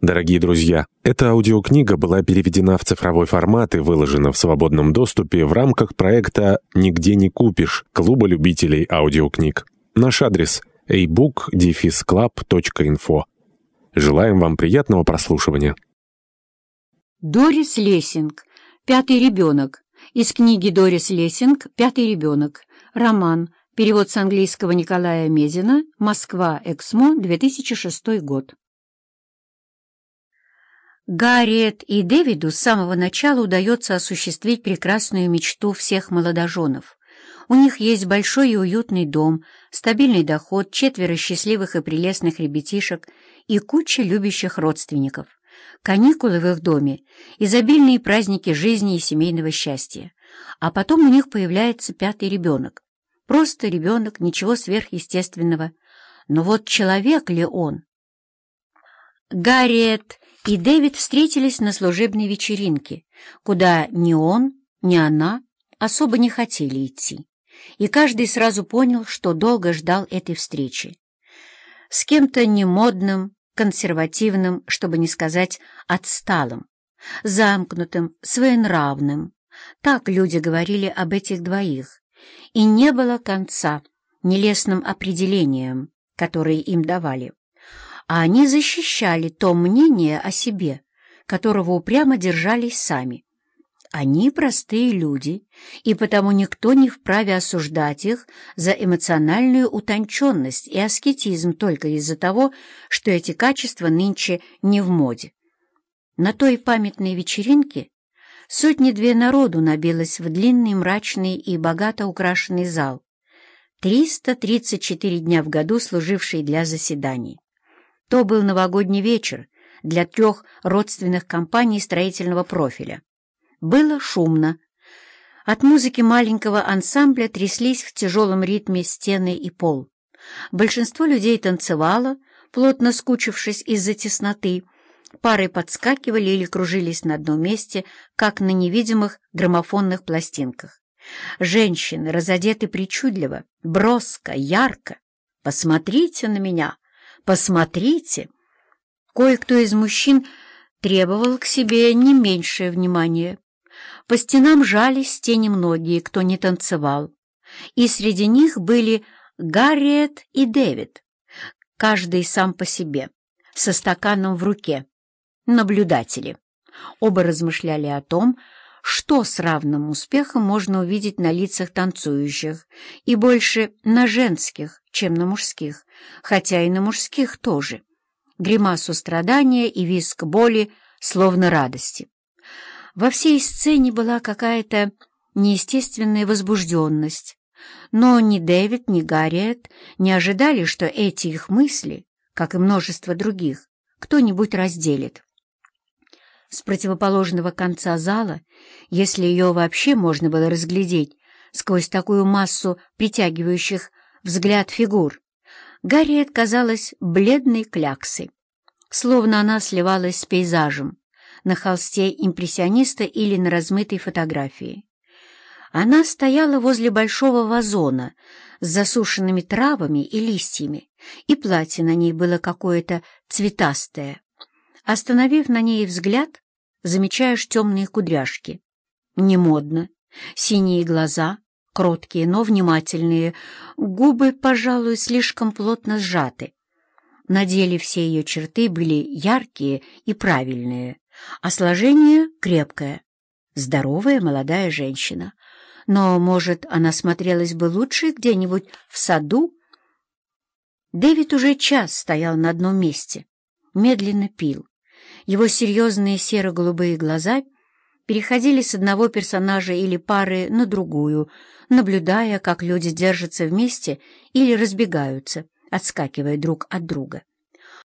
Дорогие друзья, эта аудиокнига была переведена в цифровой формат и выложена в свободном доступе в рамках проекта «Нигде не купишь» Клуба любителей аудиокниг. Наш адрес – ebook-club.info. Желаем вам приятного прослушивания. Дорис Лессинг. Пятый ребенок. Из книги Дорис Лессинг «Пятый ребенок». Роман. Перевод с английского Николая Мезина. Москва. Эксмо. 2006 год. Гарриет и Дэвиду с самого начала удается осуществить прекрасную мечту всех молодоженов. У них есть большой и уютный дом, стабильный доход, четверо счастливых и прелестных ребятишек и куча любящих родственников. Каникулы в их доме, изобильные праздники жизни и семейного счастья. А потом у них появляется пятый ребенок. Просто ребенок, ничего сверхъестественного. Но вот человек ли он? Гарриет и Дэвид встретились на служебной вечеринке, куда ни он, ни она особо не хотели идти. И каждый сразу понял, что долго ждал этой встречи. С кем-то немодным, консервативным, чтобы не сказать отсталым, замкнутым, своенравным. Так люди говорили об этих двоих. И не было конца нелестным определениям, которые им давали а они защищали то мнение о себе, которого упрямо держались сами. Они простые люди, и потому никто не вправе осуждать их за эмоциональную утонченность и аскетизм только из-за того, что эти качества нынче не в моде. На той памятной вечеринке сотни-две народу набилось в длинный, мрачный и богато украшенный зал, 334 дня в году служивший для заседаний. То был новогодний вечер для трех родственных компаний строительного профиля. Было шумно. От музыки маленького ансамбля тряслись в тяжелом ритме стены и пол. Большинство людей танцевало, плотно скучившись из-за тесноты. Пары подскакивали или кружились на одном месте, как на невидимых граммофонных пластинках. Женщины разодеты причудливо, броско, ярко. «Посмотрите на меня!» Посмотрите, кое-кто из мужчин требовал к себе не меньшее внимание. По стенам жались те немногие, кто не танцевал, и среди них были Гарриет и Дэвид, каждый сам по себе, со стаканом в руке, наблюдатели. Оба размышляли о том, что с равным успехом можно увидеть на лицах танцующих, и больше на женских, чем на мужских, хотя и на мужских тоже. Гримасу страдания и виск боли, словно радости. Во всей сцене была какая-то неестественная возбужденность, но ни Дэвид, ни Гарриет не ожидали, что эти их мысли, как и множество других, кто-нибудь разделит. С противоположного конца зала, если ее вообще можно было разглядеть сквозь такую массу притягивающих взгляд фигур, Гарриет казалась бледной кляксой, словно она сливалась с пейзажем на холсте импрессиониста или на размытой фотографии. Она стояла возле большого вазона с засушенными травами и листьями, и платье на ней было какое-то цветастое. Остановив на ней взгляд, замечаешь темные кудряшки. Не модно. Синие глаза, кроткие, но внимательные, губы, пожалуй, слишком плотно сжаты. На деле все ее черты были яркие и правильные, а сложение крепкое. Здоровая молодая женщина. Но, может, она смотрелась бы лучше где-нибудь в саду? Дэвид уже час стоял на одном месте, медленно пил. Его серьезные серо-голубые глаза переходили с одного персонажа или пары на другую, наблюдая, как люди держатся вместе или разбегаются, отскакивая друг от друга.